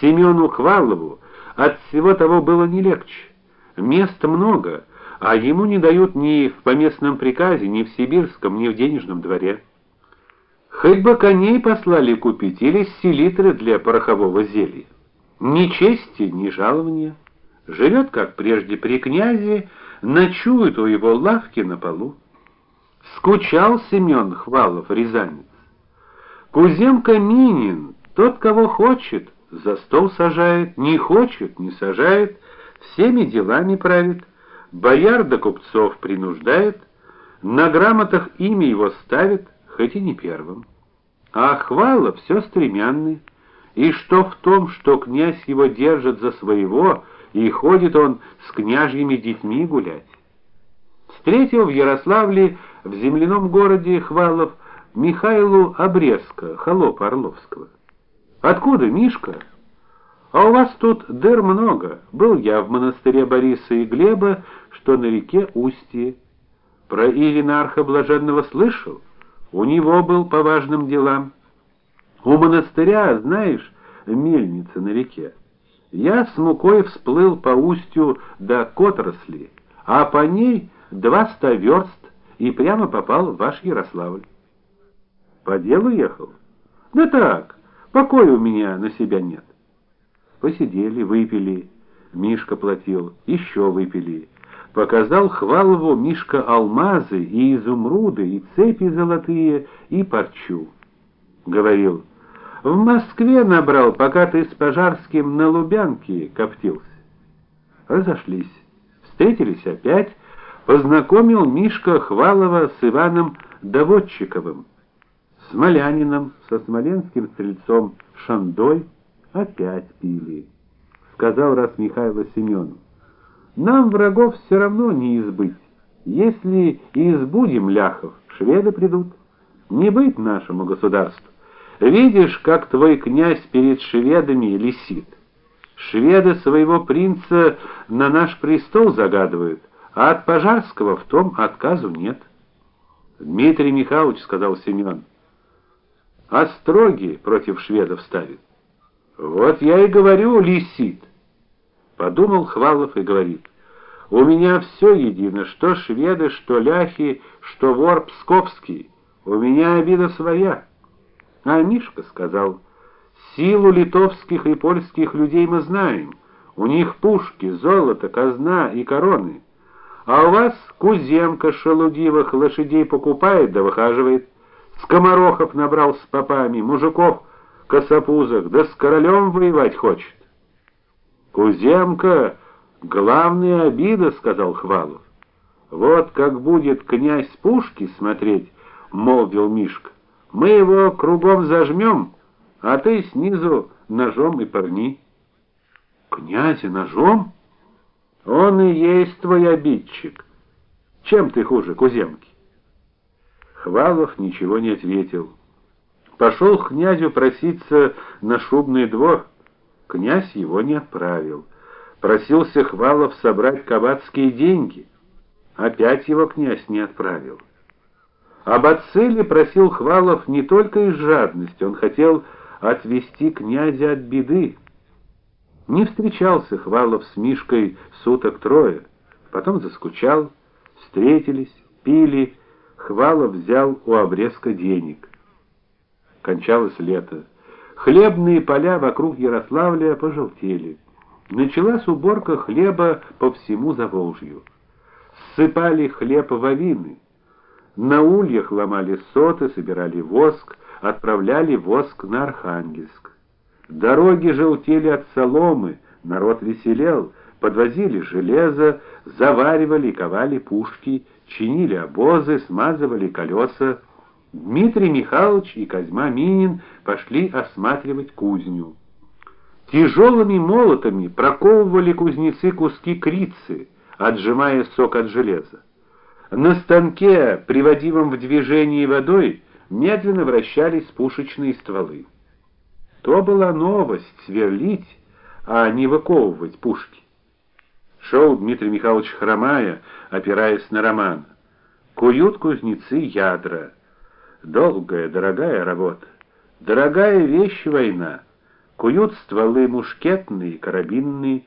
Семену Хвалову от всего того было не легче. Мест много, а ему не дают ни в поместном приказе, ни в сибирском, ни в денежном дворе. Хоть бы коней послали купить или селитры для порохового зелья. Ни чести, ни жалования. Живет, как прежде при князе, ночует у его лавки на полу. Скучал Семен Хвалов, рязанец. Куземка Минин, тот, кого хочет, за стол сажает, не хочет, не сажает, всеми делами правит, бояр да купцов принуждает, на грамотах имя его ставит, хоть и не первым. А хвала все стремянный, и что в том, что князь его держит за своего, и ходит он с княжьими детьми гулять. Встретил в Ярославле, в земляном городе Хвалов, Михаилу Обрезка, холопа Орловского. Откуда, Мишка? А у вас тут дыр много. Был я в монастыре Бориса и Глеба, что на реке Устье. Про Иринарха блаженного слышал? У него был по важным делам. У монастыря, знаешь, мельница на реке. Я с мукой всплыл по устью до Котросли, а по ней два ста верст и прямо попал в ваш Ярославль. По делу ехал? Да так, покоя у меня на себя нет. Посидели, выпили. Мишка платил, еще выпили. Показал Хвалову Мишка алмазы и изумруды, и цепи золотые, и парчу. Говорил: "В Москве набрал, пока ты с Пожарским на Лубянке коптился". Разошлись. Встретились опять, познакомил Мишка Хвалова с Иваном Доводчиковым, смолянином, со смоленским стрельцом Шандой опять пили. Сказал раз Михаил Семену: "Нам врагов все равно не избыть. Если и избудем ляхов, шведы придут. Не быть нашему государству. Видишь, как твой князь перед шведами лисит. Шведы своего принца на наш престол загадывают, а от Пожарского в том отказу нет". Дмитрий Михайлович сказал Семен. "Остроги против шведов ставит. Вот я и говорю, лисит. Подумал Хвалов и говорит: "У меня все едино, что шведы, что ляхи, что вор псковский. У меня обида своя". А Мишка сказал: "Силу литовских и польских людей мы знаем. У них пушки, золото, казна и короны. А у вас куземка шелудивых лошадей покупает да выхаживает. Скоморохов набрал с попами, мужиков косопузах, да с королем воевать хочет. Куземка главная обида, сказал Хвалов. Вот как будет князь пушки смотреть, молвил Мишка. Мы его кругом зажмем, а ты снизу ножом и порни. Князя ножом? Он и есть твой обидчик. Чем ты хуже Куземки? Хвалов ничего не ответил. Пошел к князю проситься на шубный двор. Князь его не отправил. Просился Хвалов собрать кабацкие деньги. Опять его князь не отправил. Об отцеле просил Хвалов не только из жадности, он хотел отвести князя от беды. Не встречался Хвалов с Мишкой суток трое, потом заскучал, встретились, пили, Хвалов взял у обрезка денег. Кончалось лето. Хлебные поля вокруг Ярославля пожелтели. Началась уборка хлеба по всему Заволжью. Ссыпали хлеб в авины. На ульях ломали соты, собирали воск, отправляли воск на Архангельск. Дороги желтели от соломы, народ веселел, подвозили железо, заваривали и ковали пушки, чинили обозы, смазывали колеса. Дмитрий Михайлович и Козьма Минин пошли осматривать кузню. Тяжелыми молотами проковывали кузнецы куски крицы, отжимая сок от железа. На станке, приводимом в движение водой, медленно вращались пушечные стволы. То была новость сверлить, а не выковывать пушки. Шел Дмитрий Михайлович хромая, опираясь на роман. Куют кузнецы ядра. Долгая, дорогая работа. Дорогая вещь война. куют стволы мушкетные, карабинные,